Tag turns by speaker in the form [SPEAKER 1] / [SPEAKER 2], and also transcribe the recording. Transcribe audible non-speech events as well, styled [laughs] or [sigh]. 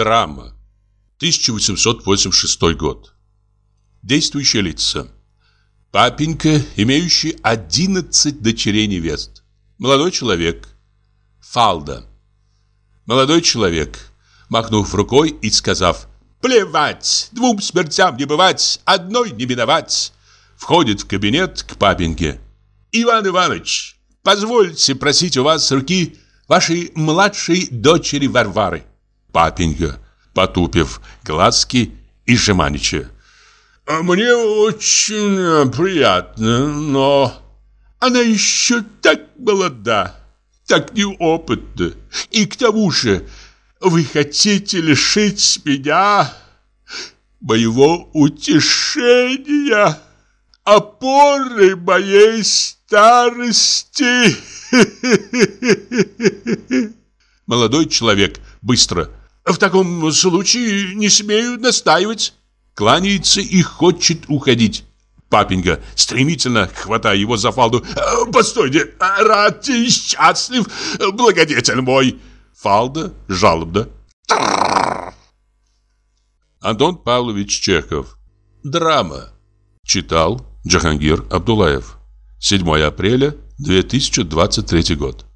[SPEAKER 1] Драма. 1886 год. Действующие лица. Папенька, имеющий 11 дочерей-невест. Молодой человек. Фалда. Молодой человек, махнув рукой и сказав «Плевать, двум смертям не бывать, одной не миновать», входит в кабинет к папеньке. «Иван Иванович, позвольте просить у вас руки вашей младшей дочери Варвары». Папенька, потупив глазки и жеманича. «А «Мне очень приятно, но она еще так молода, так неопытна. И к тому же вы хотите лишить меня моего утешения, опоры моей старости?» [laughs] Молодой человек быстро в таком случае не смею настаивать. Кланяется и хочет уходить. Папенька, стремительно хватая его за фалду. «Э, «Постойте, рад и счастлив, благодетель мой!» Фалда жалобно. Антон Павлович Чехов. Драма. Читал Джахангир Абдулаев. 7 апреля 2023 год.